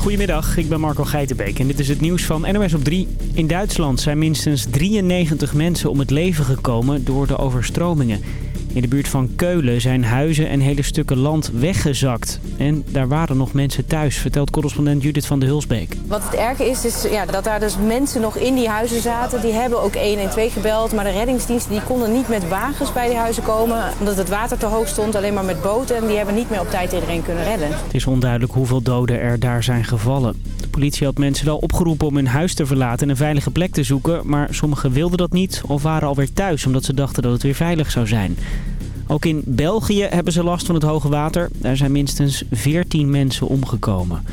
Goedemiddag, ik ben Marco Geitenbeek en dit is het nieuws van NOS op 3. In Duitsland zijn minstens 93 mensen om het leven gekomen door de overstromingen. In de buurt van Keulen zijn huizen en hele stukken land weggezakt. En daar waren nog mensen thuis, vertelt correspondent Judith van de Hulsbeek. Wat het erge is, is ja, dat daar dus mensen nog in die huizen zaten. Die hebben ook 112 gebeld, maar de reddingsdiensten die konden niet met wagens bij die huizen komen. Omdat het water te hoog stond, alleen maar met boten. En die hebben niet meer op tijd iedereen kunnen redden. Het is onduidelijk hoeveel doden er daar zijn gevallen. Politie had mensen wel opgeroepen om hun huis te verlaten en een veilige plek te zoeken. Maar sommigen wilden dat niet of waren alweer thuis omdat ze dachten dat het weer veilig zou zijn. Ook in België hebben ze last van het hoge water. Daar zijn minstens 14 mensen omgekomen.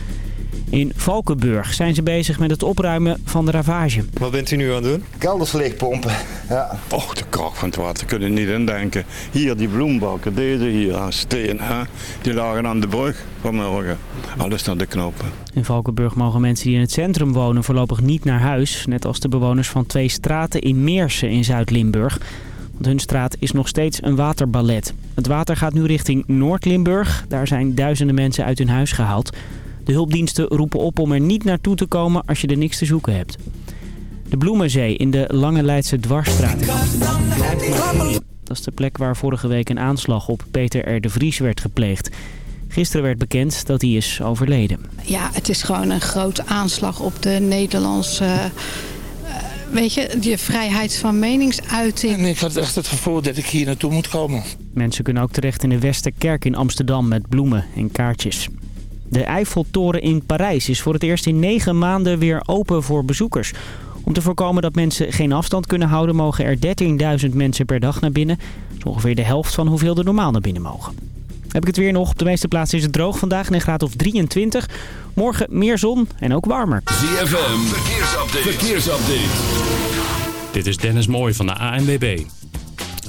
In Valkenburg zijn ze bezig met het opruimen van de ravage. Wat bent u nu aan het doen? Kelders leegpompen. Ja. Och, de kracht van het water kunnen niet indenken. Hier die bloembakken, deze hier aan steen, hè, die lagen aan de brug vanmorgen. Alles naar de knopen. In Valkenburg mogen mensen die in het centrum wonen voorlopig niet naar huis. Net als de bewoners van twee straten in Meersen in Zuid-Limburg. Want hun straat is nog steeds een waterballet. Het water gaat nu richting Noord-Limburg. Daar zijn duizenden mensen uit hun huis gehaald. De hulpdiensten roepen op om er niet naartoe te komen als je er niks te zoeken hebt. De Bloemenzee in de Lange Leidse Dwarsstraat. Dat is de plek waar vorige week een aanslag op Peter R. de Vries werd gepleegd. Gisteren werd bekend dat hij is overleden. Ja, het is gewoon een grote aanslag op de Nederlandse... Uh, weet je, de vrijheid van meningsuiting. En ik had echt het gevoel dat ik hier naartoe moet komen. Mensen kunnen ook terecht in de Westerkerk in Amsterdam met bloemen en kaartjes. De Eiffeltoren in Parijs is voor het eerst in negen maanden weer open voor bezoekers. Om te voorkomen dat mensen geen afstand kunnen houden... mogen er 13.000 mensen per dag naar binnen. Dat is ongeveer de helft van hoeveel er normaal naar binnen mogen. Heb ik het weer nog. Op de meeste plaatsen is het droog vandaag. Een graad of 23. Morgen meer zon en ook warmer. ZFM, verkeersupdate. verkeersupdate. Dit is Dennis Mooij van de ANWB.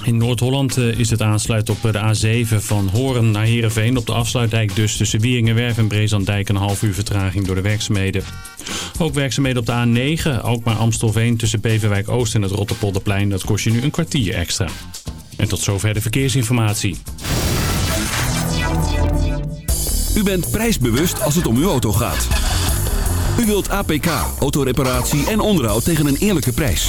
In Noord-Holland is het aansluit op de A7 van Horen naar Heerenveen. Op de afsluitdijk dus tussen Wieringenwerf en Brezandijk een half uur vertraging door de werkzaamheden. Ook werkzaamheden op de A9, ook maar Amstelveen tussen Beverwijk Oost en het Rotterpolderplein. Dat kost je nu een kwartier extra. En tot zover de verkeersinformatie. U bent prijsbewust als het om uw auto gaat. U wilt APK, autoreparatie en onderhoud tegen een eerlijke prijs.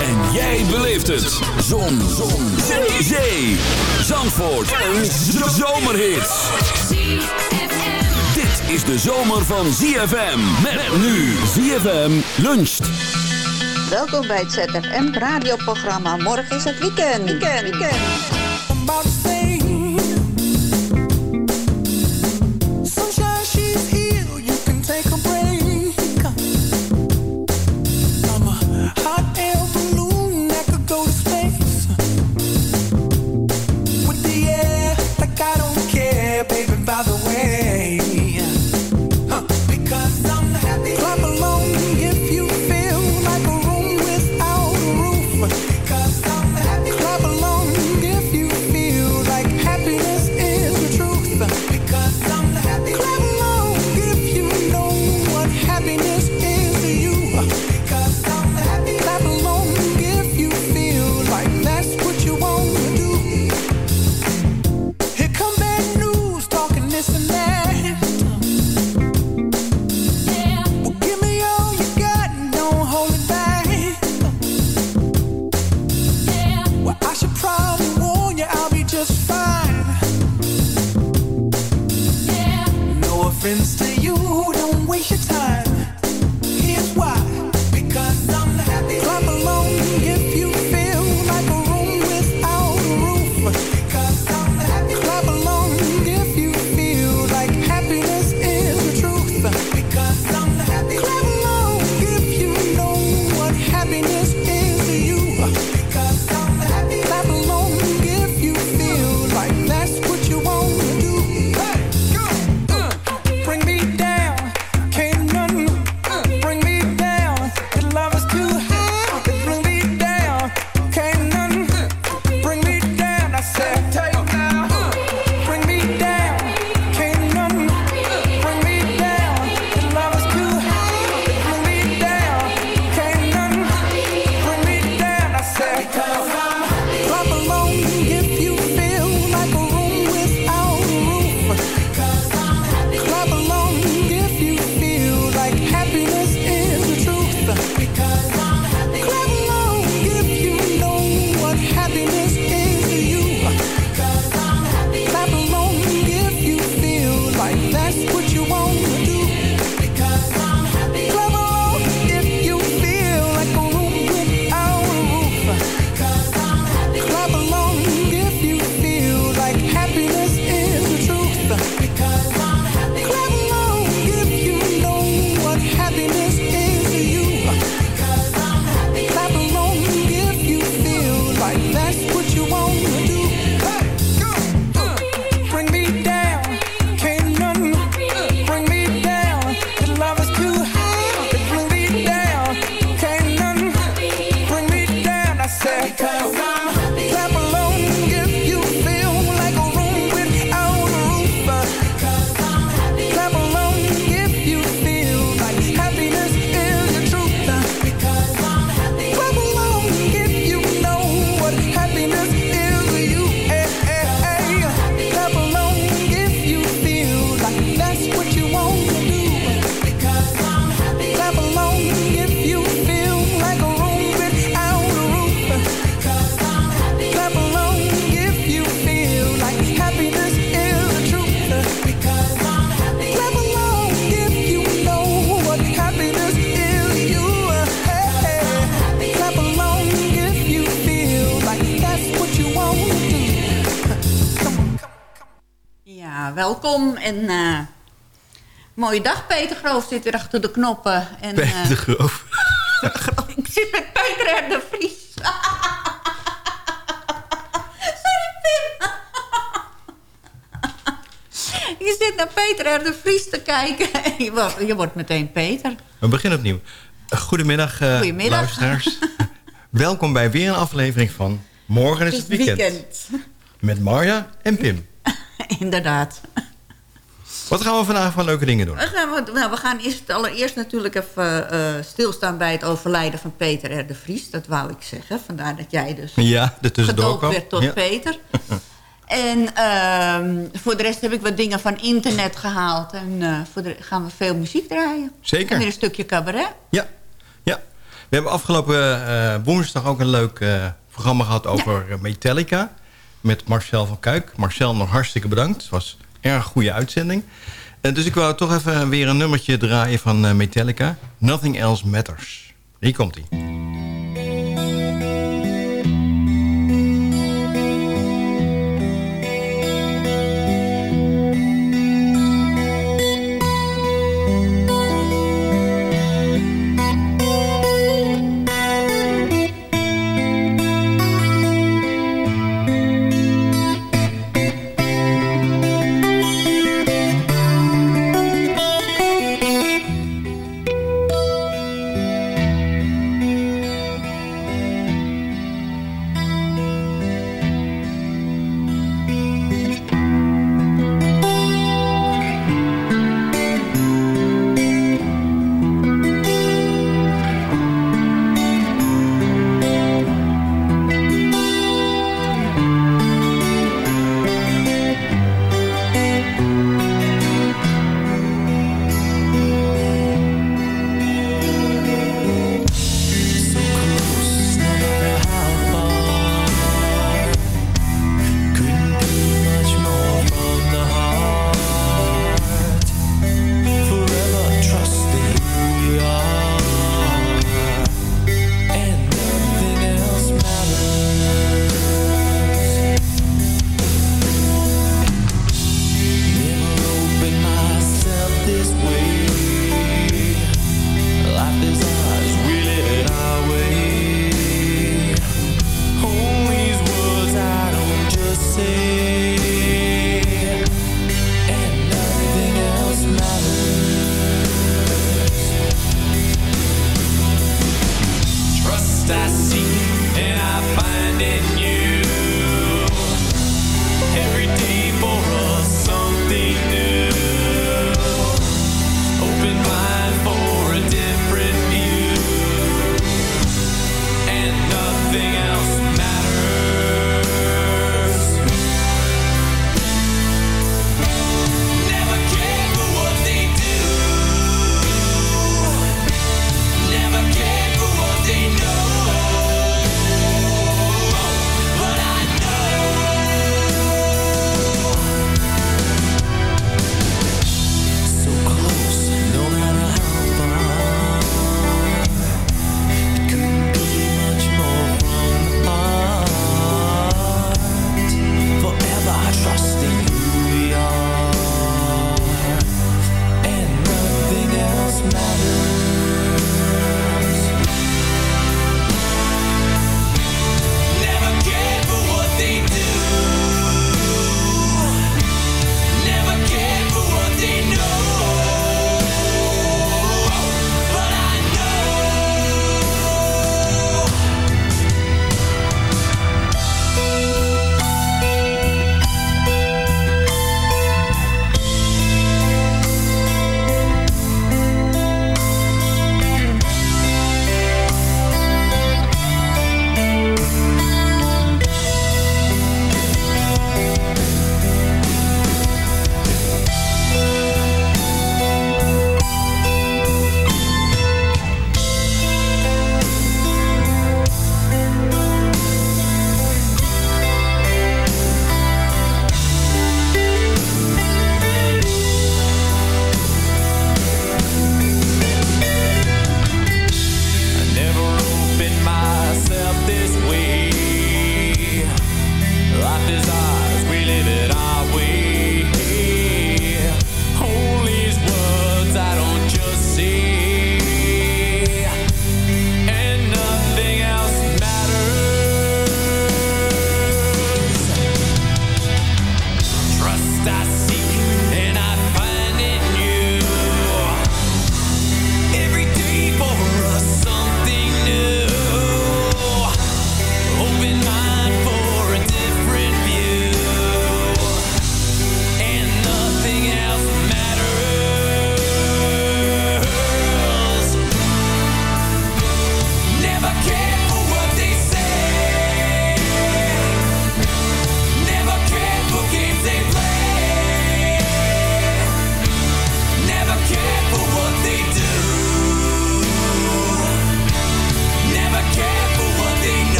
En jij beleeft het. Zon. Zon. Zee. Zandvoort. Een zomerhit. Dit is de zomer van ZFM. Met nu ZFM luncht. Welkom bij het ZFM radioprogramma. Morgen is het weekend. Weekend, weekend. That's what welkom. En eh, mooie dag, Peter Groof zit weer achter de knoppen. En, Peter Groof. ik zit met Peter en de Vries. Sorry, Pim. je zit naar Peter en de Vries te kijken. je, wordt, je wordt meteen Peter. We beginnen opnieuw. Goedemiddag, uh, Goedemiddag. luisteraars. Welkom bij weer een aflevering van Morgen is het weekend. weekend. Met Marja en Pim. Inderdaad. Wat gaan we vandaag van leuke dingen doen? We gaan, nou, we gaan eerst, allereerst natuurlijk even uh, stilstaan bij het overlijden van Peter R. de Vries. Dat wou ik zeggen. Vandaar dat jij dus ja, tussendoor kwam. werd tot ja. Peter. en uh, voor de rest heb ik wat dingen van internet gehaald. En uh, voor de gaan we veel muziek draaien. Zeker. En weer een stukje cabaret. Ja, ja. We hebben afgelopen uh, woensdag ook een leuk programma gehad over ja. Metallica. Met Marcel van Kuik. Marcel, nog hartstikke bedankt. Het was een erg goede uitzending. Uh, dus ik wou toch even weer een nummertje draaien van uh, Metallica. Nothing Else Matters. Hier komt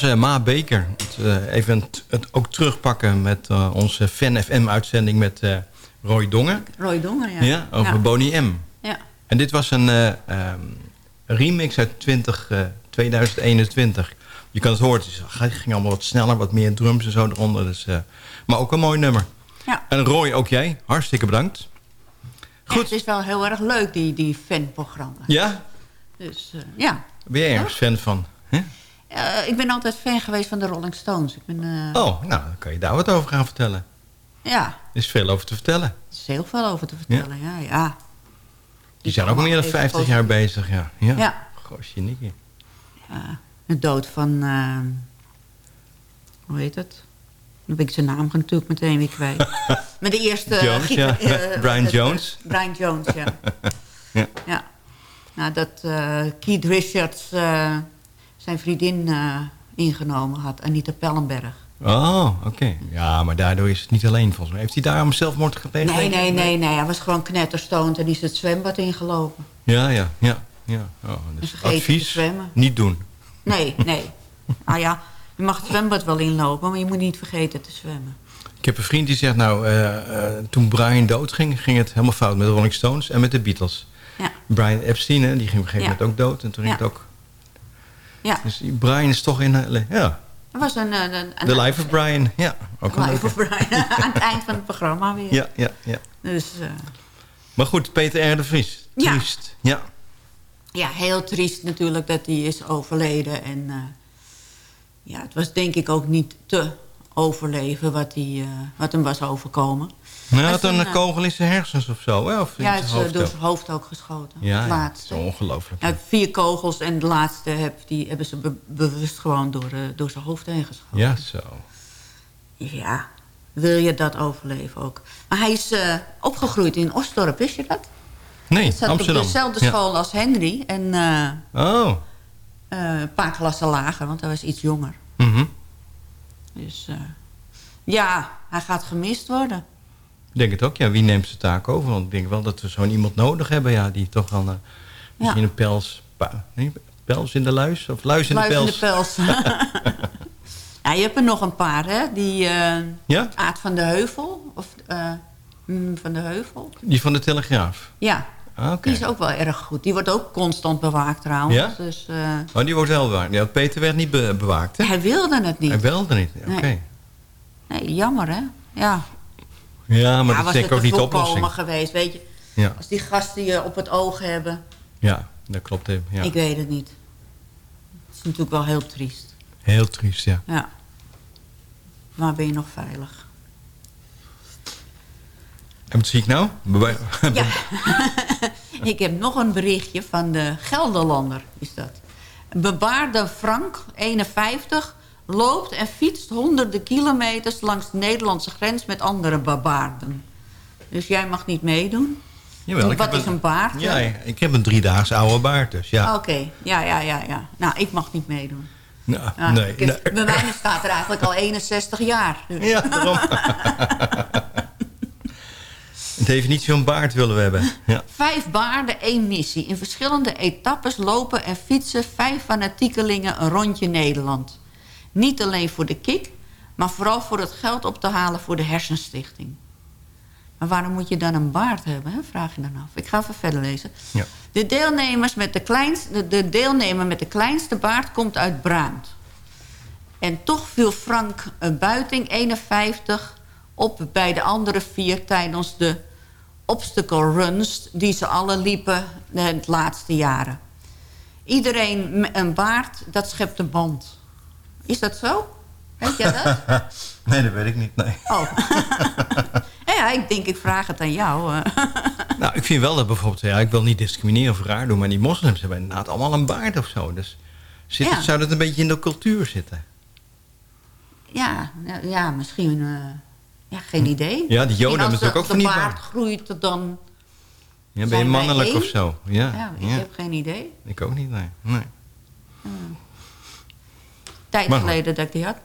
was eh, Ma Baker. Het, eh, even het, ook terugpakken met eh, onze Fan FM-uitzending met Roy Dongen. Roy Dongen, ja. Ja, over Boney M. Ja. En dit was een eh, ehm, remix uit 20, eh, 2021. Je kan het horen, het ging allemaal wat sneller, wat meer drums en zo eronder. Dus, maar ook een mooi nummer. Ja. En Roy, ook jij, hartstikke bedankt. Goed. het is wel heel erg leuk, die, die fanprogramma. Ja? Dus ja. Ben jij ergens fan van? Hè? Eh, ik ben altijd fan geweest van de Rolling Stones. Ik ben, eh, Oh, nou, dan kan je daar wat over gaan vertellen. Ja, Er is veel over te vertellen. er is heel veel over te vertellen. Ja, ja. Die zijn ook meer dan even 50 over- jaar bezig, ja. Ja. Ja. Gosje Nicky. Ja, de dood van... eh, hoe heet het? Dan ben ik zijn naam natuurlijk meteen weer kwijt. Met de eerste... Jones, ja. Brian Jones. Brian Jones, ja. Ja. ja. Nou, dat Keith Richards zijn vriendin eh, ingenomen had, Anita Pellenberg. Oh, oké. Ja, maar daardoor is het niet alleen volgens mij. Heeft hij daarom zelfmoord gepleegd? Nee, nee, nee, nee. Hij was gewoon knetterstoond en is het zwembad ingelopen. Ja, ja, ja. ja. Oh, dus advies, zwemmen. niet doen. Nee, nee. Nou ja, je mag het zwembad wel inlopen, maar je moet niet vergeten te zwemmen. Ik heb een vriend die zegt, nou, eh, eh, toen Brian doodging... ging het helemaal fout met de Rolling Stones en met de Beatles. Ja. Brian Epstein, hè, die ging op een gegeven Ja. moment ook dood. En toen ging Ja. het ook... Ja, Dus Brian is toch in... eh, ja, dat was een... een, een The Life of Brian. Ja, ook Life leuke. of Brian. Aan het eind van het programma weer. Ja, ja, ja. Dus eh, Maar goed, Peter R. de Vries. Ja. Triest. Ja. ja, heel triest natuurlijk dat hij is overleden. En eh, ja, het was denk ik ook niet te overleven wat, hij, eh, wat hem was overkomen. Hij Hij had een kogel in zijn hersens of zo, hè? Of Ja, het is eh, hoofd door zijn hoofd ook geschoten. Ja, het ja, dat is ongelooflijk. Ja, vier kogels en de laatste heb, die hebben ze be- bewust gewoon door, eh, door zijn hoofd heen geschoten. Ja, zo. Ja, wil je dat overleven ook. Maar hij is eh, opgegroeid in Osdorp, wist je dat? Nee, Hij zat Amsterdam. op dezelfde Ja. school als Henry. En Oh. een paar klassen lager, want hij was iets jonger. Mhm. Dus ja, hij gaat gemist worden. Ik denk het ook, ja. Wie neemt zijn taak over? Want ik denk wel dat we zo'n iemand nodig hebben, ja. Die toch dan... eh, misschien een pels... pa- nee, pels in de luis? Of luis in de Luis in pels? de pels. ja, je hebt er nog een paar, hè? Die Ja? Aad van de Heuvel. Of eh, van de Heuvel. Die van de Telegraaf? Ja, Ah, Oké. die is ook wel erg goed. Die wordt ook constant bewaakt trouwens. Ja? Dus, Oh, die wordt wel bewaakt. Ja, Peter werd niet be- bewaakt, hè? hij wilde het niet. Hij wilde niet, oké. Nee. Nee, jammer hè? Ja. Ja, maar ja, dat is denk ik ook niet de oplossing. geweest, weet je. Ja, Als die gasten je op het oog hebben. ja, dat klopt even. Ja. Ik weet het niet. Het is natuurlijk wel heel triest. Heel triest, ja. Ja. Maar ben je nog veilig? En wat zie ik nou? Ja. ik heb nog een berichtje van de Gelderlander, is dat. Bebaarde Frank, 51, loopt en fietst honderden kilometers... langs de Nederlandse grens met andere bebaarden. Dus jij mag niet meedoen? Jawel, ik Wat heb is een baard? Ja, ik heb een driedaagse oude baard, dus ja. Oké, ja, ja, ja, ja. Nou, ik mag niet meedoen. Nou, Ja, nee, ik. Bij mij staat er eigenlijk al 61 jaar. Dus. Ja, daarom. Een definitie van baard willen we hebben. Ja. Vijf baarden, één missie. In verschillende etappes lopen en fietsen vijf fanatiekelingen een rondje Nederland. Niet alleen voor de kick, maar vooral voor het geld op te halen voor de hersenstichting. Maar waarom moet je dan een baard hebben, hè? vraag je dan af. Ik ga even verder lezen. Ja. De, deelnemers met de, kleinste, de, de deelnemer met de kleinste baard komt uit Braant. En toch viel Frank eh, Buiting, 51, op bij de andere vier tijdens de obstacle runs... die ze alle liepen eh, de laatste jaren. Iedereen een baard, dat schept een band. Is dat zo? Weet jij dat? Nee, dat weet ik niet, nee. Oh. ja, ik denk, ik vraag het aan jou. eh. Nou, ik vind wel dat bijvoorbeeld... Ja, ik wil niet discrimineren of raar doen... maar die moslims hebben inderdaad allemaal een baard of zo. Dus zit, Ja. zou dat een beetje in de cultuur zitten? Ja, ja, ja misschien... eh, ja, geen idee. Ja, die Joden hebben natuurlijk ook van die de baard baard. groeit, dan... Ja, ben je mannelijk of zo? Ja, Ja, ik ja. heb geen idee. Ik ook niet, nee. nee. Tijd Maar geleden dat ik die had.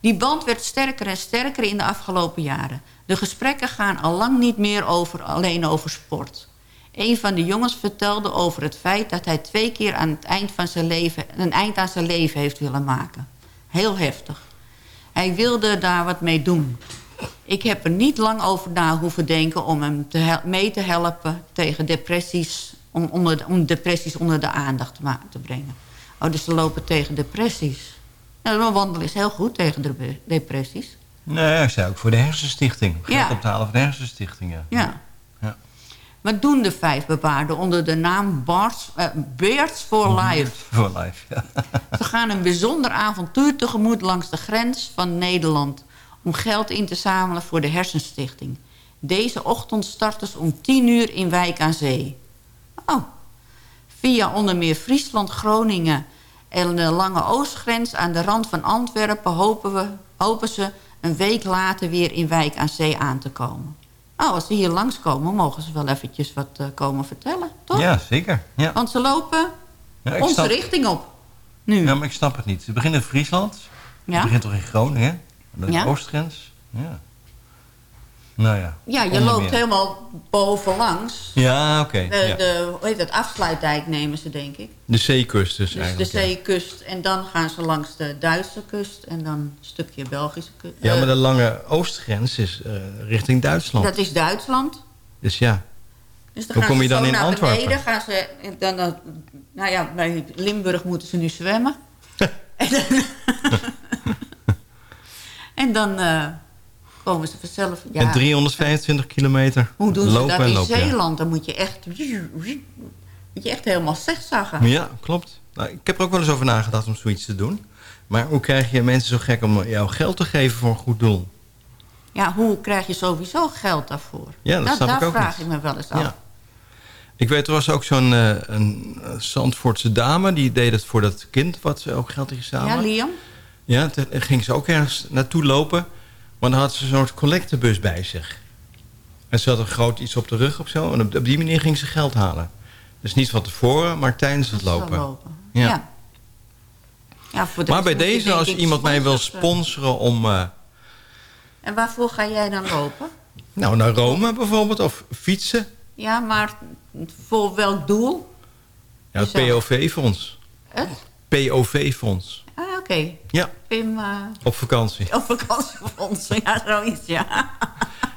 Die band werd sterker en sterker in de afgelopen jaren. De gesprekken gaan al lang niet meer over, alleen over sport. Een van de jongens vertelde over het feit dat hij twee keer aan het eind van zijn leven, een eind aan zijn leven heeft willen maken. Heel heftig. Hij wilde daar wat mee doen. Ik heb er niet lang over na hoeven denken om hem te mee te helpen tegen depressies, om, onder om depressies onder de aandacht te, te brengen. Oh, dus ze lopen tegen depressies. Nou, mijn wandelen is heel goed tegen de depressies. Nee, ik zei ook voor de hersenstichting. Geld Ja. op te halen voor de hersenstichting, ja. Ja. Ja. Wat doen de vijf bebaarden onder de naam Bards, eh, Beards for Life? Voor life, ja. Ze gaan een bijzonder avontuur tegemoet langs de grens van Nederland... om geld in te zamelen voor de Hersenstichting. Deze ochtend starten ze om 10 uur in Wijk aan Zee. Oh. Via onder meer Friesland, Groningen en de Lange Oostgrens... aan de rand van Antwerpen hopen, we, hopen ze een week later weer in Wijk aan Zee aan te komen. Nou, als ze hier langskomen, mogen ze wel eventjes wat eh, komen vertellen, toch? Ja, zeker. Ja. Want ze lopen Ja, onze snap- richting op. Nu. Ja, maar ik snap het niet. Ze beginnen in Friesland. Ja? Het begint toch in Groningen? De Ja? oostgrens? Ja. Nou ja. Ja, je loopt meer. helemaal bovenlangs. Ja, oké. De, ja. de, hoe heet het, afsluitdijk nemen ze, denk ik. De zeekust dus, Dus de eigenlijk. ja. zeekust. En dan gaan ze langs de Duitse kust. En dan een stukje Belgische kust. Ja, maar Eh, de lange oostgrens is eh, richting Duitsland. Dat is Duitsland. Dus ja. Dus dan Hoe kom je dan in naar Antwerpen? beneden. Gaan ze, dan, dan, nou ja, bij Limburg moeten ze nu zwemmen. en dan, en dan eh, komen ze vanzelf... Ja, En 325 kilometer hoe doen ze dat in lopen. ja. Zeeland? Dan moet je echt... Moet je echt helemaal zigzaggen. Ja, klopt. Nou, ik heb er ook wel eens over nagedacht om zoiets te doen. Maar hoe krijg je mensen zo gek om jou geld te geven voor een goed doel? Ja, hoe krijg je sowieso geld daarvoor? Ja, dat snap daar ik ook vraag niet. ik me wel eens af. Ja. Ik weet, er was ook zo'n eh, een eh, Zandvoortse dame... die deed het voor dat kind wat ze ook geld Ja, samen. Liam? Ja, toen ging ze ook ergens naartoe lopen. Maar dan had ze soort collectebus bij zich. En ze had een groot iets op de rug of zo. En op, die manier ging ze geld halen. Dus niet van tevoren, maar tijdens het lopen. lopen. Ja. Ja. Ja, voor de Maar bij deze, als iemand mij wil sponsoren om... eh, En waarvoor ga jij dan lopen? nou, naar Rome bijvoorbeeld, of fietsen. Ja, maar voor welk doel? Ja, het. POV-fonds. Het? POV-fonds. Ah, oké. Ja, Pim, eh, op vakantie. op vakantiefonds. Ja, zoiets, ja.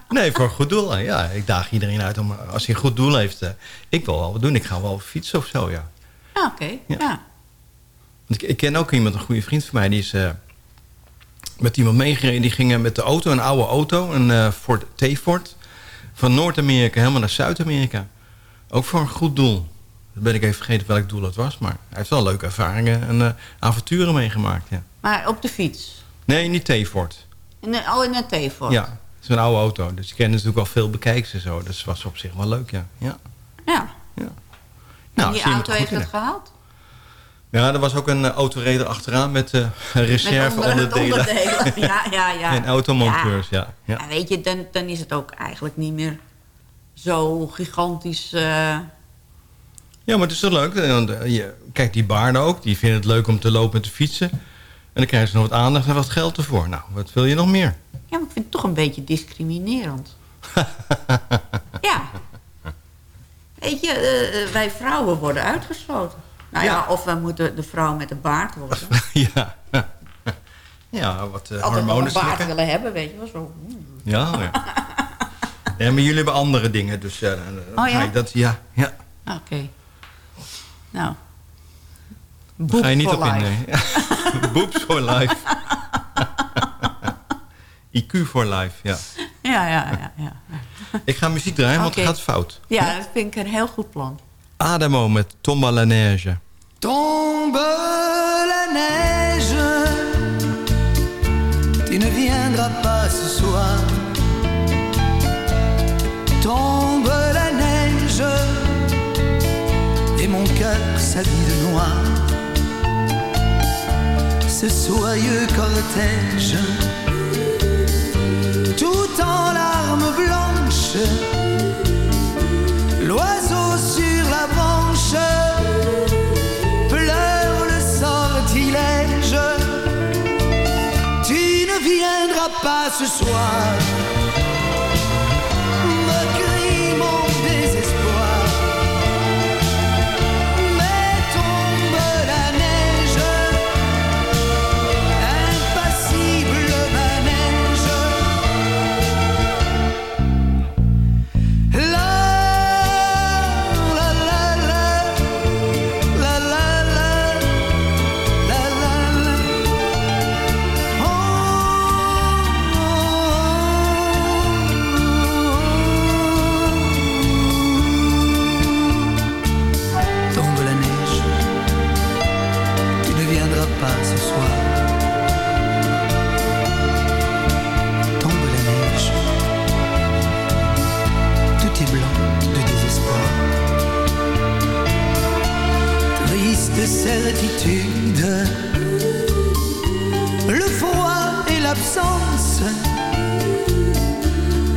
Nee, voor een goed doel. Ja, ik daag iedereen uit om, als hij een goed doel heeft... eh, ik wil wel wat doen. Ik ga wel fietsen of zo, ja. Ah, oké. Ja. Want ik, ik ken ook iemand, een goede vriend van mij... die is eh, met iemand meegereden. Die ging met de auto, een oude auto... een Ford T-Ford... van Noord-Amerika helemaal naar Zuid-Amerika. Ook voor een goed doel. Dan ben ik even vergeten welk doel het was. Maar hij heeft wel leuke ervaringen en eh, avonturen meegemaakt, ja. Maar op de fiets. Nee, niet de, oh, in een T-Ford. Ja, het is een oude auto. Dus je kent natuurlijk al veel bekijks en zo. Dus het was op zich wel leuk, ja. ja. Ja. ja. en Nou, die auto heeft in. gehaald? Ja, er was ook een uh, autoreder achteraan met uh, reserve Met onder- onderdelen. Ja, ja, ja. en automonteurs, ja. ja. Ja, weet je, dan, dan is het ook eigenlijk niet meer zo gigantisch... eh, Ja, maar het is toch leuk. Eh, je- Kijk, die baarden ook. Die vinden het leuk om te lopen en te fietsen. En dan krijgen ze nog wat aandacht en wat geld ervoor. Nou, wat wil je nog meer? Ja, maar ik vind het toch een beetje discriminerend. ja. Weet je, eh, eh, wij vrouwen worden uitgesloten. Nou ja, Ja. of we moeten de vrouw met de baard worden. ja. ja, wat uh, Altijd hormonen een baard willen hebben, weet je wel. Zo. Ja, ja. ja, maar jullie hebben andere dingen. Dus uh, Oh, ja? dat, ja, ja. Oké. Nou. Daar ga je niet for op in, nee. Boobs for life. IQ for life, ja. Ja, ja, ja. ja. Ik ga muziek draaien, want het gaat fout. Ja, dat vind ik een heel goed plan. Adamo met Tomba la Neige. Tombe la neige, cœur s'habille de noir. Ce soyeux cortège, tout en larmes blanches, l'oiseau sur la branche pleure le sortilège. Tu ne viendras pas ce soir.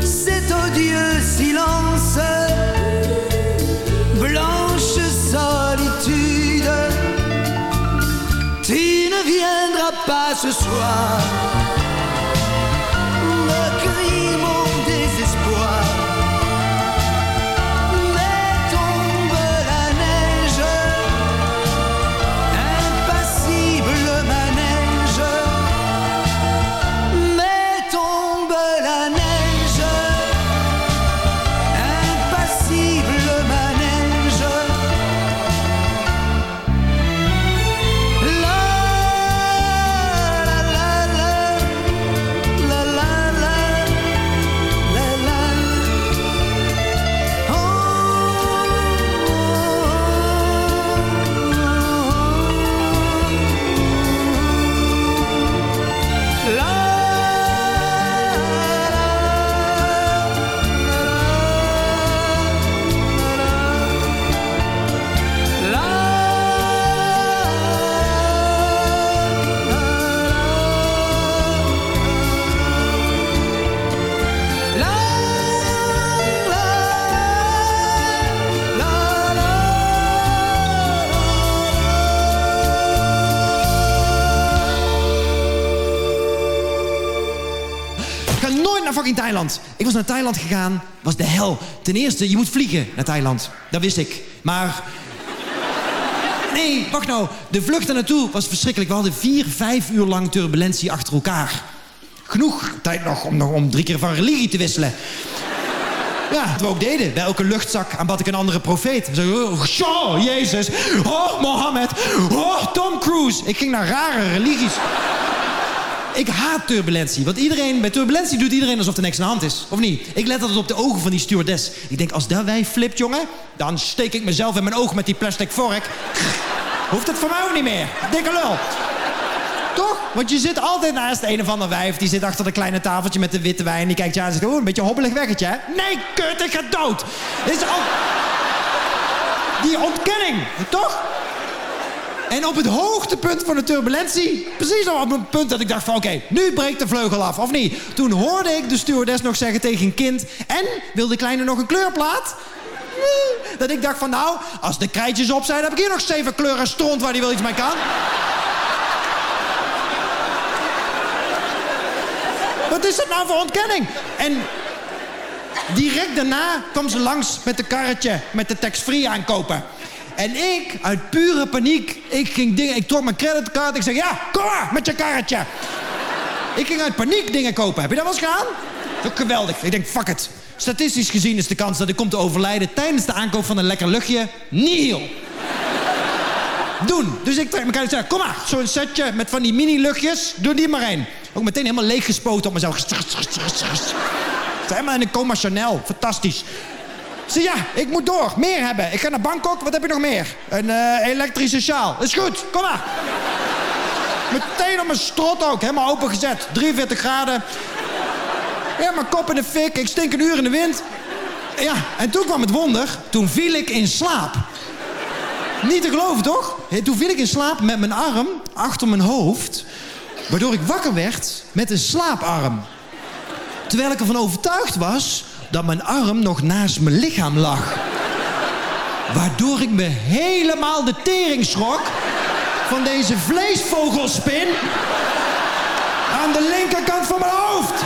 Cet odieux silence, blanche solitude, tu ne viendras pas ce soir. Fucking Thailand. Ik was naar Thailand gegaan, was de hel. Ten eerste, je moet vliegen naar Thailand. Dat wist ik. Maar... Nee, wacht nou. De vlucht er naartoe was verschrikkelijk. We hadden vier, vijf uur lang turbulentie achter elkaar. Genoeg tijd nog om, nog om drie keer van religie te wisselen. Ja, wat we ook deden. Bij elke luchtzak aanbad ik een andere profeet. Zo, oh, Jezus. Oh, Mohammed. Oh, Tom Cruise. Ik ging naar rare religies. Ik haat turbulentie. Want iedereen, bij turbulentie doet iedereen alsof er niks aan de hand is. Of niet? Ik let altijd op de ogen van die stewardess. Ik denk, als dat wij flipt, jongen... dan steek ik mezelf in mijn oog met die plastic vork. Hoeft het voor mij ook niet meer. Dikke lul. Toch? Want je zit altijd naast een of ander wijf. Die zit achter dat kleine tafeltje met de witte wijn. Die kijkt je aan en zegt, oh, een beetje hobbelig weggetje, hè? Nee, kut, ik ga dood. Is al... Die ontkenning, toch? En op het hoogtepunt van de turbulentie... precies op het punt dat ik dacht van... oké, nu breekt de vleugel af, of niet? Toen hoorde ik de stewardess nog zeggen tegen een kind... en, wil de kleine nog een kleurplaat? Dat ik dacht van nou, als de krijtjes op zijn... heb ik hier nog zeven kleuren stront waar die wel iets mee kan. Wat is dat nou voor ontkenning? En direct daarna kwam ze langs met een karretje met de tax-free aankopen. En ik, uit pure paniek, ik ging dingen, ik trok mijn creditcard. Ik zeg, ja, kom maar met je karretje. ik ging uit paniek dingen kopen. Heb je dat wel eens gedaan? Dat is geweldig. Ik denk, fuck it. Statistisch gezien is de kans dat ik kom te overlijden tijdens de aankoop van een lekker luchtje nihil. Doen. Dus ik trek elkaar en zeg, kom maar, zo'n setje met van die mini-luchtjes, doe die maar één. Ook meteen helemaal leeggespoten op mezelf. Helemaal in een coma Chanel. Fantastisch. Zeg ja, ik moet door. Meer hebben. Ik ga naar Bangkok. Wat heb je nog meer? Een eh, elektrische sjaal. Is goed. Kom maar. Meteen op mijn strot ook. Helemaal opengezet. 43 graden. Ja, mijn kop in de fik. Ik stink een uur in de wind. Ja, en toen kwam het wonder. Toen viel ik in slaap. Niet te geloven, toch? Toen viel ik in slaap met mijn arm achter mijn hoofd. Waardoor ik wakker werd met een slaaparm. Terwijl ik ervan overtuigd was dat mijn arm nog naast mijn lichaam lag. Waardoor ik me helemaal de tering schrok van deze vleesvogelspin aan de linkerkant van mijn hoofd.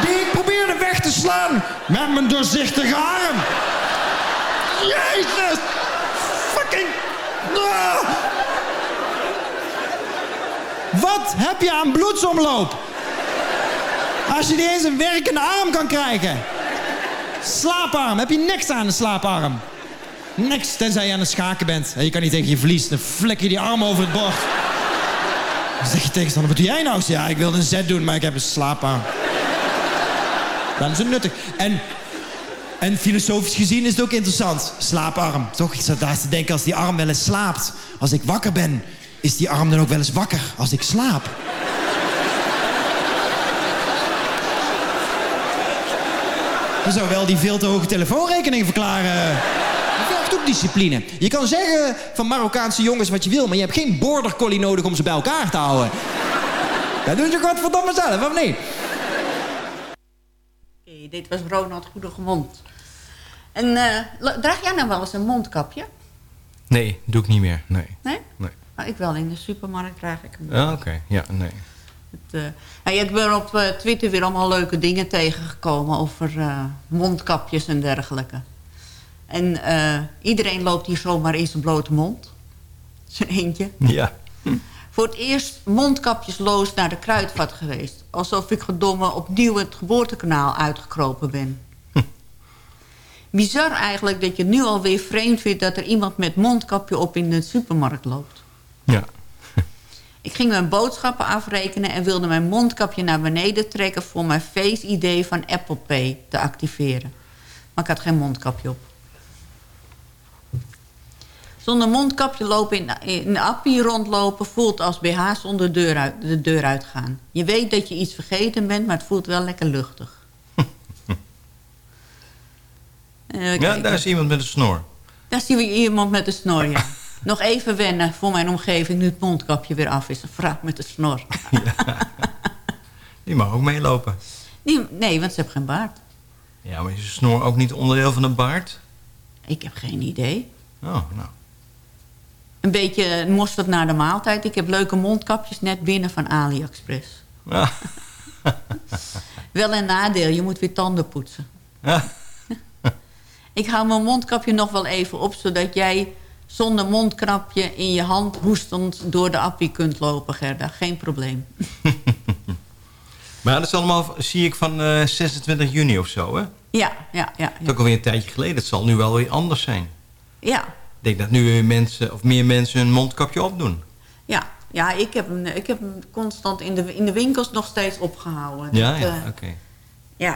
Die ik probeerde weg te slaan met mijn doorzichtige arm. Jezus! Fucking... Ah! Wat heb je aan bloedsomloop? Als je niet eens een werkende arm kan krijgen. Slaaparm. Heb je niks aan een slaaparm? Niks, tenzij je aan het schaken bent. En je kan niet tegen je verlies. Dan flik je die arm over het bord. Dan zeg je tegenstander, wat doe jij nou? Ja, ik wilde een zet doen, maar ik heb een slaaparm. Dan is het nuttig. En, en filosofisch gezien is het ook interessant. Slaaparm. Toch? Ik zat daar te denken, als die arm wel eens slaapt. Als ik wakker ben, is die arm dan ook wel eens wakker. Als ik slaap. Je zou wel die veel te hoge telefoonrekening verklaren. Dat vergt ook discipline. Je kan zeggen van Marokkaanse jongens wat je wil... maar je hebt geen border collie nodig om ze bij elkaar te houden. Dat doe je godverdomme zelf, of niet? Oké, dit was Ronald Goedegemond. En eh, draag jij nou wel eens een mondkapje? Nee, doe ik niet meer. Nee. Nee? Nee. Nou, ik wel, in de supermarkt draag ik hem. Ja, oké. Ja, nee. Het, eh, nou ja, ik ben op eh, Twitter weer allemaal leuke dingen tegengekomen over eh, mondkapjes en dergelijke. En iedereen loopt hier zomaar in zijn blote mond. Zijn eentje. Ja. Voor het eerst mondkapjesloos naar de kruidvat geweest. Alsof ik gedomme opnieuw het geboortekanaal uitgekropen ben. Bizar eigenlijk dat je nu alweer vreemd vindt... dat er iemand met mondkapje op in de supermarkt loopt. Ja. Ik ging mijn boodschappen afrekenen en wilde mijn mondkapje naar beneden trekken... voor mijn Face ID van Apple Pay te activeren. Maar ik had geen mondkapje op. Zonder mondkapje lopen in, in de appie rondlopen... voelt als BH zonder deur uit, de deur uitgaan. Je weet dat je iets vergeten bent, maar het voelt wel lekker luchtig. Eh, Ja, kijk, daar is iemand met een snor. daar zien we iemand met een snor, ja. Nog even wennen voor mijn omgeving nu het mondkapje weer af is. Een vrouw met een snor. Die mag ook meelopen. Nee, nee, want ze heeft geen baard. Ja, maar is een snor ook niet onderdeel van een baard? Ik heb geen idee. Oh, nou. Een beetje mosterd naar de maaltijd. Ik heb leuke mondkapjes net binnen van AliExpress. Ja. Wel een nadeel, je moet weer tanden poetsen. Ja. Ik hou mijn mondkapje nog wel even op... zodat jij zonder mondkapje in je hand hoestend door de appie kunt lopen, Gerda. Geen probleem. Maar dat is allemaal, zie ik, van eh, 26 juni of zo, hè? Ja, ja, ja. Dat is ook alweer een tijdje geleden. Het zal nu wel weer anders zijn. Ja, Ik denk dat nu mensen, of meer mensen hun mondkapje opdoen. ja. ja ik, heb hem, ik heb hem constant in de, in de winkels nog steeds opgehouden. Ja, Dat, ja, eh, oké. ja.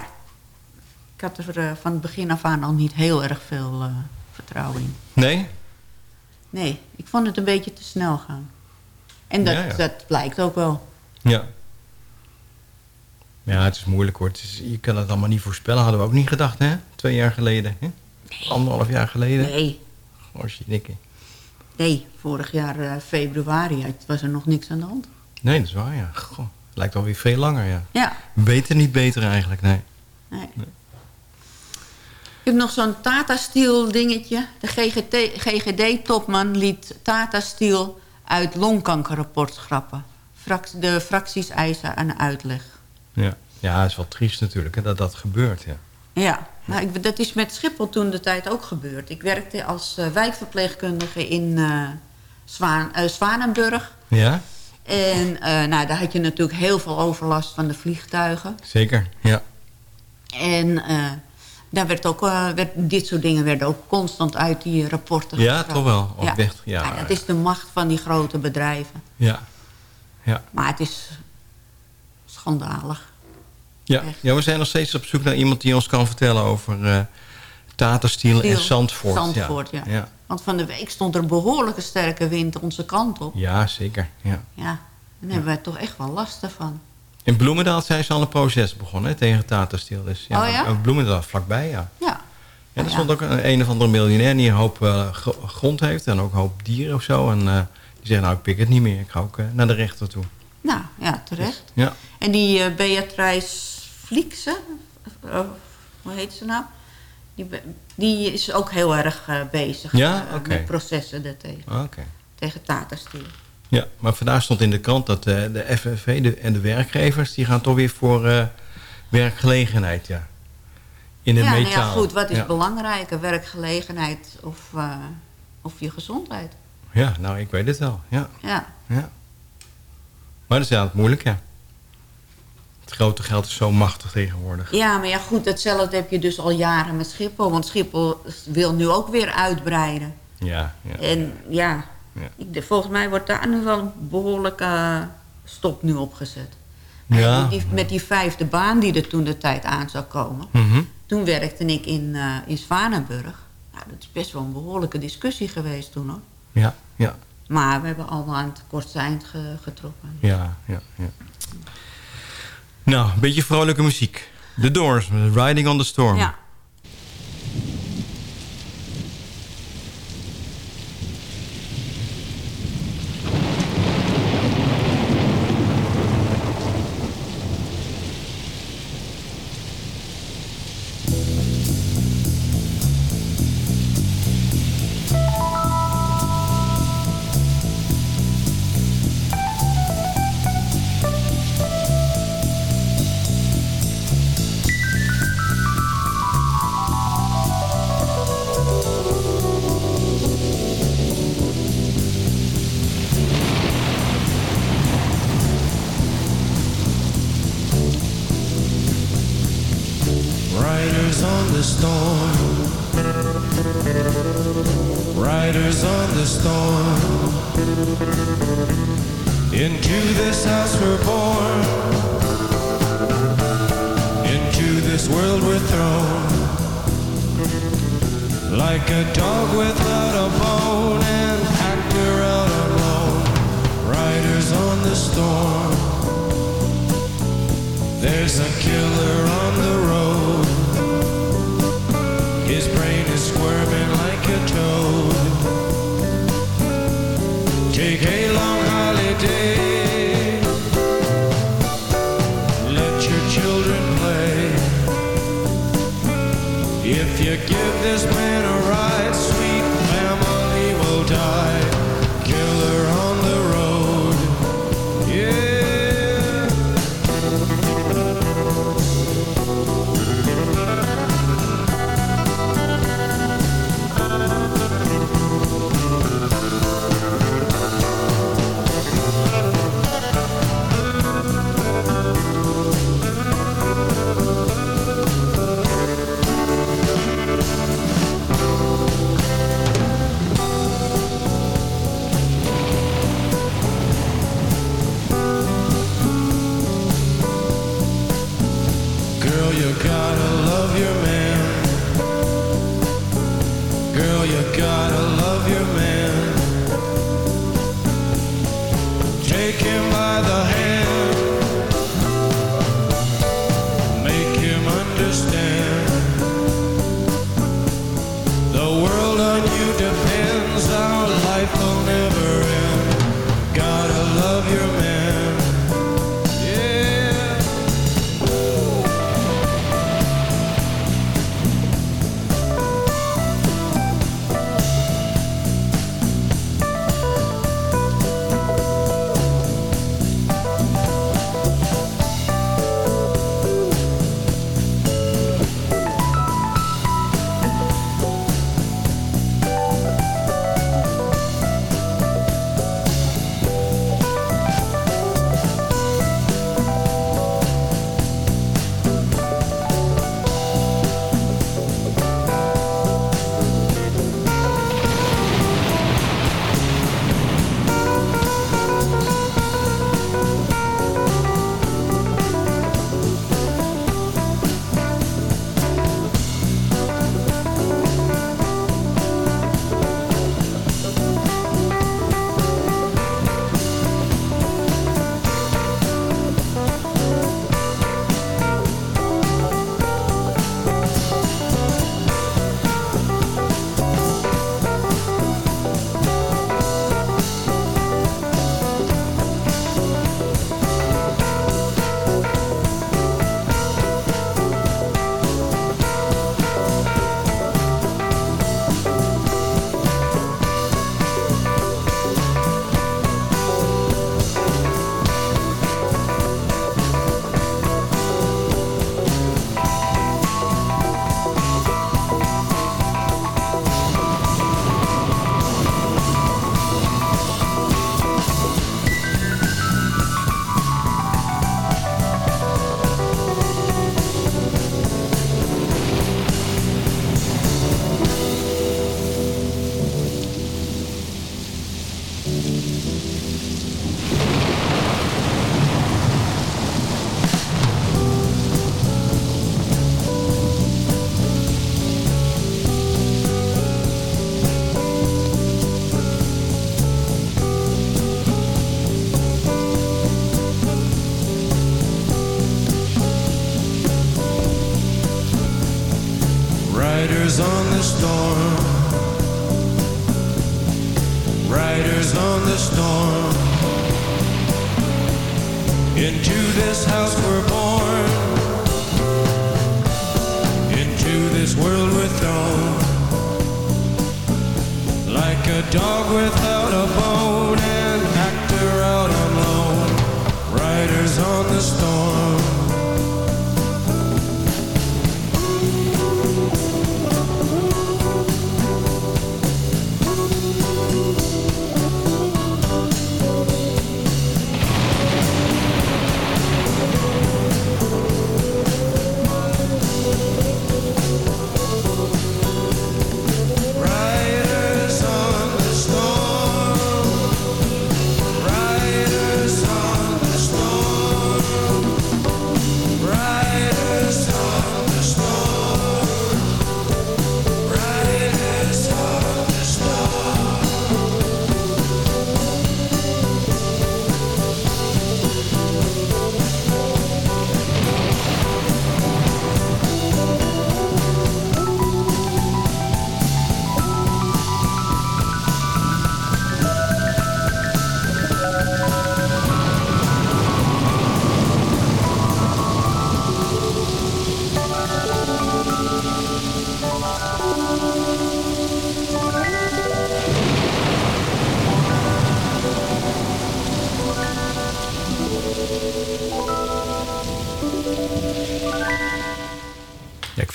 Ik had er eh, van het begin af aan al niet heel erg veel eh, vertrouwen in. Nee? Nee, ik vond het een beetje te snel gaan. En dat, Ja, ja. dat blijkt ook wel. Ja. Ja, het is moeilijk hoor. Het is, je kan het allemaal niet voorspellen. Hadden we ook niet gedacht, hè? Twee jaar geleden. Hè? Anderhalf jaar geleden. Nee, Als je dikke. nee vorig jaar eh, februari het was er nog niks aan de hand. Nee, dat is waar, ja. Goh, lijkt alweer veel langer, ja. Ja, Beter niet beter eigenlijk, nee. nee. Ik heb nog zo'n Tata Steel dingetje. De GGD-topman liet Tata Steel uit longkankerrapport schrappen. Frac- de fracties eisen een uitleg. Ja, ja het is wel triest natuurlijk hè, dat dat gebeurt, ja. Ja, nou, ik, dat is met Schiphol toen de tijd ook gebeurd. Ik werkte als eh, wijkverpleegkundige in Zwaan, eh, Zwanenburg. Ja, En nou, daar had je natuurlijk heel veel overlast van de vliegtuigen. zeker, ja. En daar werd ook, eh, werd, dit soort dingen werden ook constant uit die rapporten Ja, toch wel. Op Ja. ja. Ja, dat is de macht van die grote bedrijven. Ja, ja. Maar het is schandalig. Ja. ja, we zijn nog steeds op zoek naar iemand die ons kan vertellen over eh Tata Steel en Zandvoort. Zandvoort, ja. ja. Want van de week stond er een behoorlijke sterke wind onze kant op. Ja, zeker. Ja. Ja, daar hebben wij toch echt wel last van. In Bloemendaal zijn ze al een proces begonnen hè, tegen Tata Steel. Dus, ja, Oh ja? ook Bloemendaal vlakbij, ja. Ja. En er stond ook een, een of andere miljonair die een hoop eh, gro- grond heeft en ook een hoop dieren of zo. En eh, die zegt, nou ik pik het niet meer, ik ga ook eh, naar de rechter toe. Nou, ja, terecht. Ja, En die Beatrice Vliekse, hoe heet ze nou? Die, die is ook heel erg bezig Ja? met processen daartegen. oké. Tegen Tata Steel. Ja, maar vandaag stond in de krant dat eh, de FNV de, en de werkgevers... die gaan toch weer voor eh, werkgelegenheid, ja. In de ja, nou metaal. ja, goed, wat is ja. belangrijker? Werkgelegenheid of, eh, of je gezondheid? Ja, nou, ik weet het wel, ja. Ja. ja. Maar dat is altijd moeilijk, ja. Het grote geld is zo machtig tegenwoordig. ja, maar ja, goed, hetzelfde heb je dus al jaren met Schiphol. Want Schiphol wil nu ook weer uitbreiden. Ja, ja. En ja, Ja. ik, volgens mij wordt daar nu wel een behoorlijke stop nu opgezet. Ja. Met, die, met die vijfde baan die er toen de tijd aan zou komen. Mhm. Toen werkte ik in, eh in Zwanenburg. Nou, dat is best wel een behoorlijke discussie geweest toen hoor. Ja, ja, Maar we hebben allemaal aan het kortste eind ge- getrokken. ja, ja, ja. Nou, een beetje vrolijke muziek. The Doors, Riding on the Storm. Ja. Storm. Into this house we're born. Into this world we're thrown. Like a dog without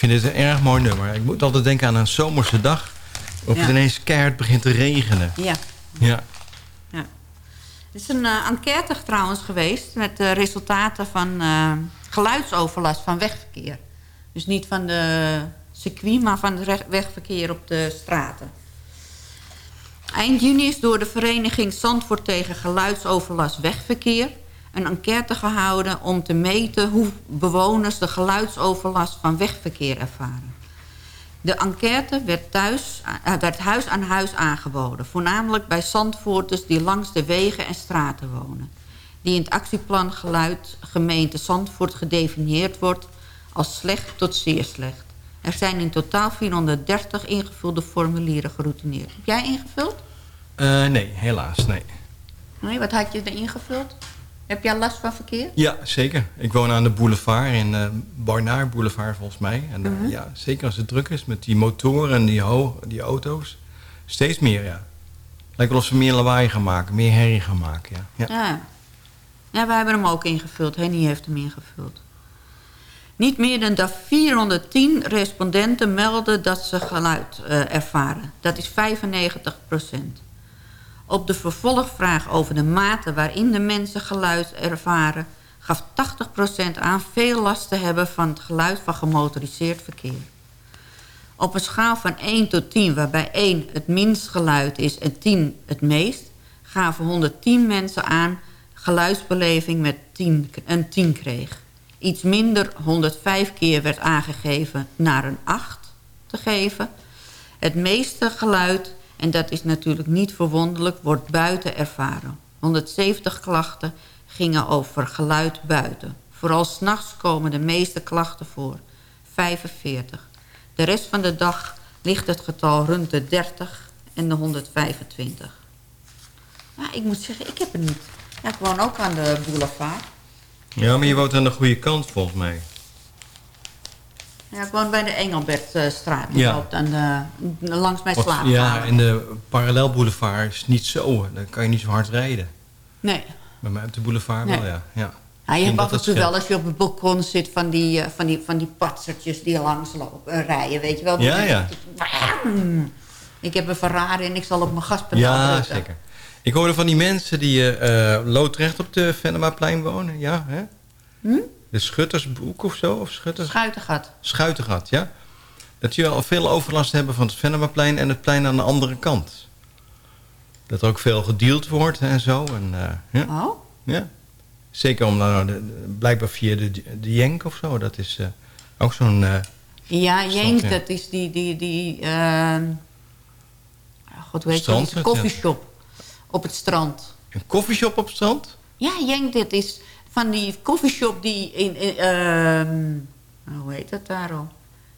vind dit een erg mooi nummer. Ik moet altijd denken aan een zomerse dag. Of Ja. het ineens keihard begint te regenen. Ja. Ja. ja. Er is een eh, enquête trouwens geweest... met de resultaten van eh, geluidsoverlast van wegverkeer. Dus niet van de circuit, maar van het wegverkeer op de straten. Eind juni is door de vereniging Zandvoort tegen geluidsoverlast wegverkeer... een enquête gehouden om te meten hoe bewoners de geluidsoverlast van wegverkeer ervaren. De enquête werd, thuis, eh, werd huis aan huis aangeboden. Voornamelijk bij Zandvoorters die langs de wegen en straten wonen. Die in het actieplan geluid gemeente Zandvoort gedefinieerd wordt als slecht tot zeer slecht. Er zijn in totaal 430 ingevulde formulieren geroutineerd. Heb jij ingevuld? Eh, nee, helaas, nee. Nee, wat had je er ingevuld? Heb jij last van verkeer? Ja, zeker. Ik woon aan de boulevard in eh Barnaar Boulevard volgens mij. En eh, Mhm. ja, zeker als het druk is met die motoren en die, die auto's. Steeds meer, ja. Lijkt wel of ze meer lawaai gaan maken, meer herrie gaan maken, ja. ja. Ja. Ja, wij hebben hem ook ingevuld. Henny heeft hem ingevuld. Niet meer dan dat 410 respondenten melden dat ze geluid eh, ervaren. Dat is 95 procent. Op de vervolgvraag over de mate waarin de mensen geluid ervaren... gaf 80 procent aan veel last te hebben van het geluid van gemotoriseerd verkeer. Op een schaal van 1 tot 10, waarbij 1 het minst geluid is en 10 het meest... gaven 110 mensen aan geluidsbeleving met 10, een 10 kreeg. Iets minder 105 keer werd aangegeven naar een 8 te geven. Het meeste geluid, en dat is natuurlijk niet verwonderlijk, wordt buiten ervaren. 170 klachten gingen over geluid buiten. Vooral s'nachts komen de meeste klachten voor. 45. De rest van de dag ligt het getal rond de 30 en de 125. Ja, ik moet zeggen, ik heb het niet. Ik woon ook aan de boulevard. Ja, maar je woont aan de goede kant volgens mij. Ja, ik woon bij de Engelbertstraat. Ja. Aan de, langs mijn slaapkamer. ja, en de parallelboulevard is niet zo. Dan kan je niet zo hard rijden. Nee. Bij mij op de boulevard Nee. wel, ja. ja. Ja, je hebt af en toe wel als je op het balkon zit van die, eh, van die, van die patsertjes die langs lopen, eh, rijden, weet je wel. Ja, ja. Ik heb een Ferrari en ik zal op mijn gaspedaal Ja, drukken. zeker. Ik hoorde van die mensen die eh, loodrecht op de Venemaplein wonen. Ja, hè? Hm? De Schuttersbroek of zo? Of Schutters... Schuitengat. Schuitengat, ja. Dat die al veel overlast hebben van het Venemaplein en het plein aan de andere kant. Dat er ook veel gedeeld wordt en zo. En, eh, ja. Oh? ja. Zeker om nou, de, blijkbaar via de, de Jenk of zo. Dat is eh, ook zo'n... eh, Ja, Jenk, je. dat is die, die, die ehm, God, hoe heet die? ja. Koffieshop op het strand. een koffieshop op het strand? Ja, Jenk, dit is van die koffieshop die in, in ehm, hoe heet dat daar al?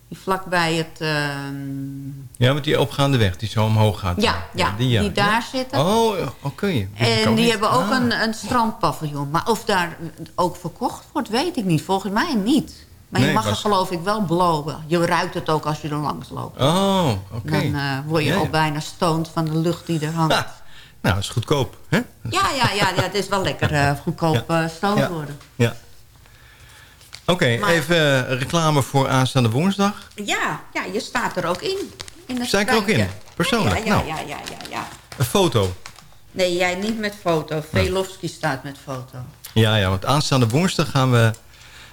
Die vlakbij het, ehm, Ja, met die opgaande weg die zo omhoog gaat. ja, ja, die, ja. daar zitten. Oh, ja, oké. En die niet. hebben ook Ah. een, een strandpaviljoen. Maar of daar ook verkocht wordt, weet ik niet. Volgens mij niet. Maar je mag er was- geloof ik wel blowen. Je ruikt het ook als je er langs loopt. Oh, oké. Dan eh, word je Ja, al ja. bijna stoned van de lucht die er hangt. Nou, dat is goedkoop, hè? Ja, ja, ja, ja, het is wel lekker eh, goedkoop eh Ja. worden. Ja. Oké, Maar- even eh, reclame voor aanstaande woensdag. Ja, ja, je staat er ook in. in Sta ik er ook in? Persoonlijk? Ja, ja, Nou. ja, ja, ja, ja. Een foto. Nee, jij niet met foto. Velofsky staat met foto. Ja, ja, want aanstaande woensdag gaan we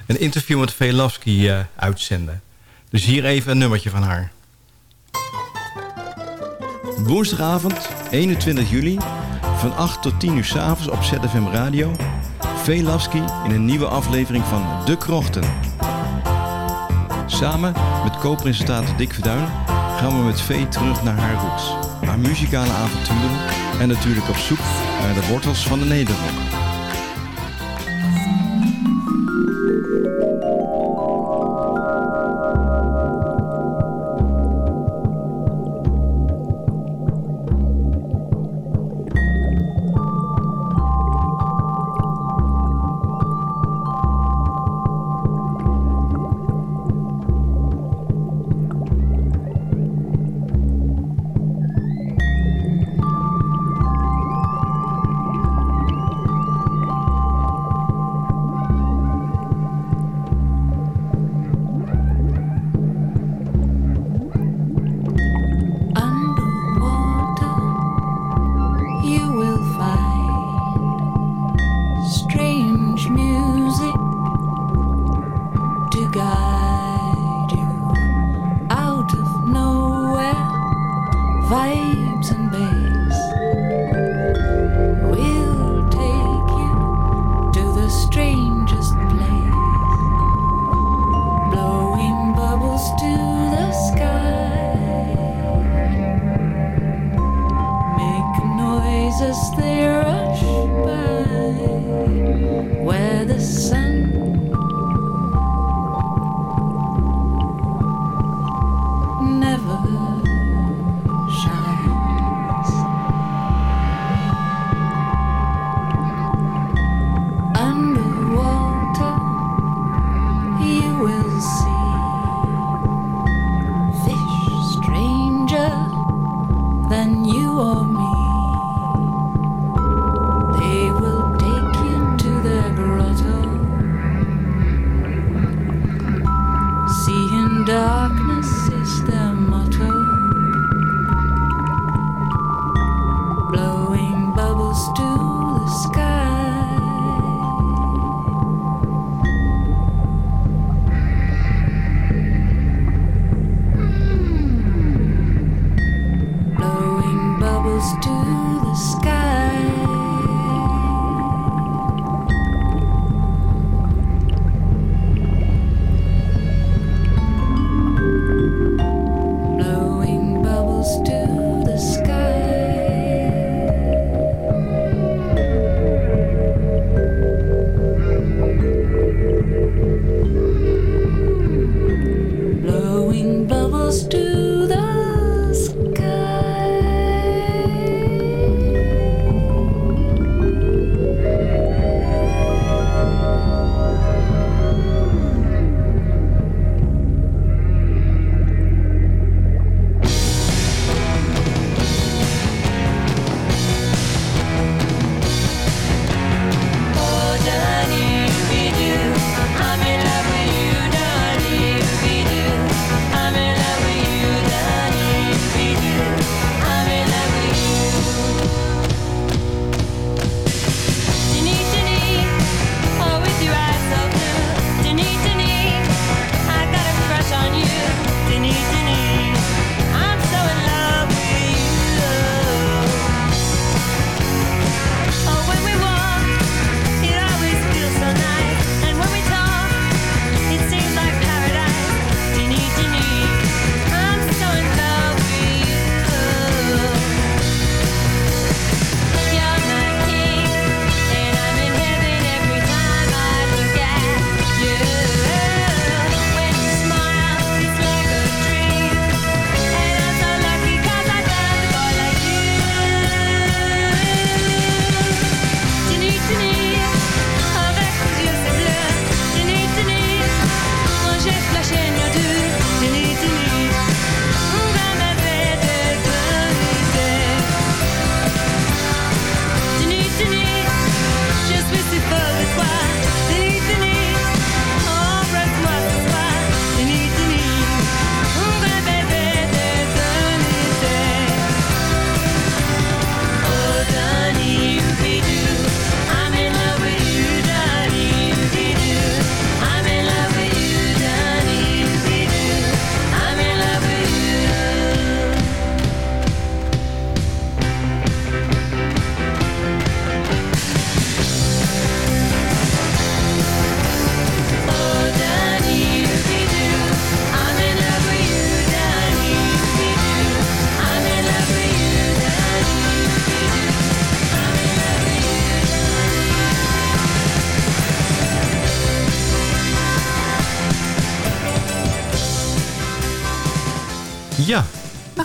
een interview met Velavski eh uitzenden. Dus hier even een nummertje van haar. Woensdagavond, 21 juli, van 8 tot 10 uur s'avonds op ZFM Radio. Velavski in een nieuwe aflevering van De Krochten. Samen met co-presentator Dick Verduin gaan we met Vee terug naar haar roots. Haar muzikale avonturen en natuurlijk op zoek naar de wortels van de nederrock.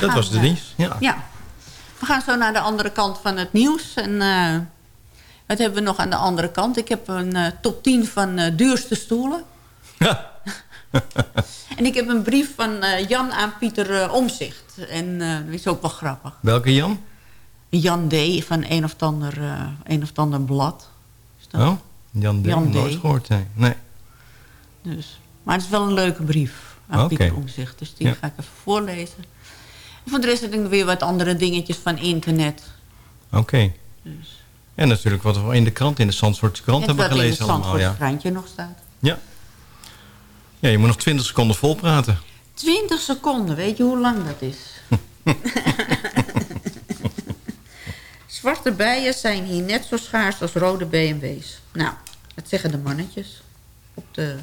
Dat was de eh, dienst. Ja. Ja. We gaan zo naar de andere kant van het nieuws. En eh, wat hebben we nog aan de andere kant? Ik heb een eh, top 10 van eh, duurste stoelen. en ik heb een brief van eh, Jan aan Pieter eh, Omzicht. En eh, dat is ook wel grappig. Welke Jan? Jan D. van een of ander, eh, een of ander blad. Is dat? Oh, Jan D. Jan D. Nooit gehoord, nee. nee. Dus. Maar het is wel een leuke brief aan. Pieter Omzicht. Dus die Ja. ga ik even voorlezen. Voor de rest heb ik weer wat andere dingetjes van internet. Oké. En natuurlijk wat we in de krant, in de Zandvoortse krant hebben wat in gelezen het allemaal. Ja. krantje nog staat. ja. Ja, je moet nog 20 seconden vol praten. 20 seconden, weet je hoe lang dat is? Zwarte bijen zijn hier net zo schaars als rode BMW's. Nou, dat zeggen de mannetjes. Op de,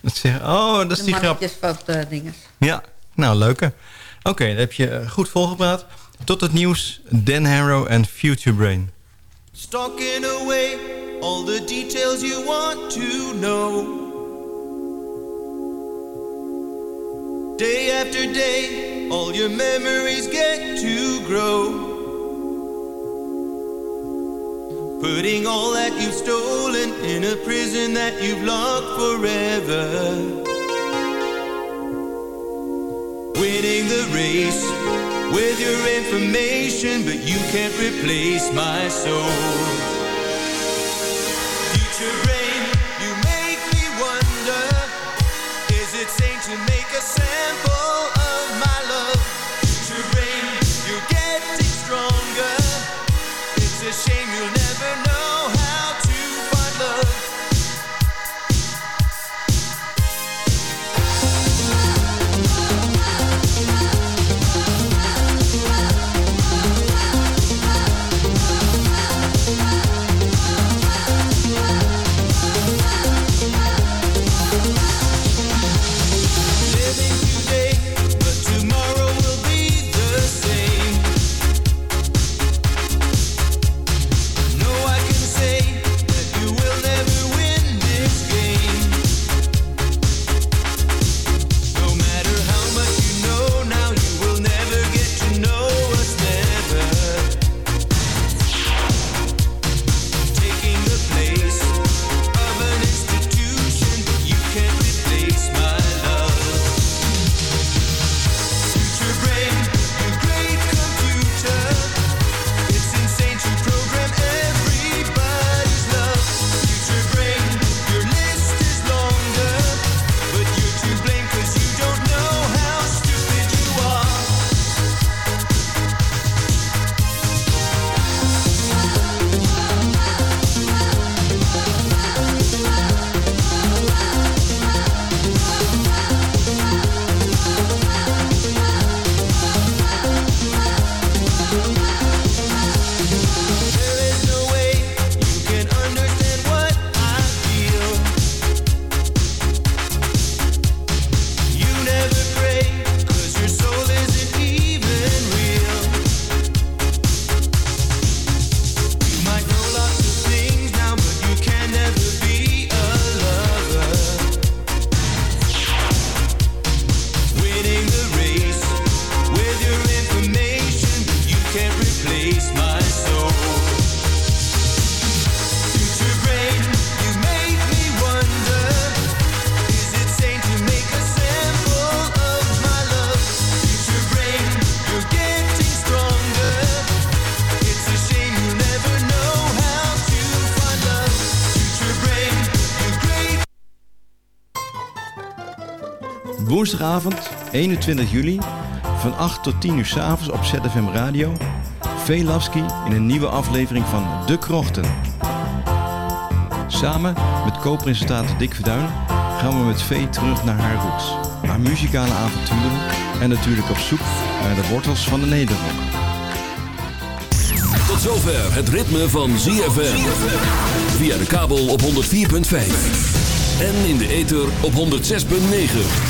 Dat zeg, oh, dat is de die grap. mannetjes van de dinges. Ja, nou, leuke. Oké, dan heb je eh, goed volgepraat. Tot het nieuws, Dan Harrow en Future Brain. Stalking away all the details you want to know. Day after day, all your memories get to grow. Putting all that you've stolen in a prison that you've locked forever. Winning the race with your information, but you can't replace my soul. Future brain, you make me wonder, is it sane to make a sample Woensdagavond 21 juli van 8 tot 10 uur s'avonds op ZFM Radio. Velasky in een nieuwe aflevering van De Krochten. Samen met co-presentator Dick Verduin gaan we met Vee terug naar haar roots. Haar muzikale avonturen en natuurlijk op zoek naar de wortels van de nederrock. Tot zover het ritme van ZFM. Via de kabel op 104.5. En in de ether op 106.9.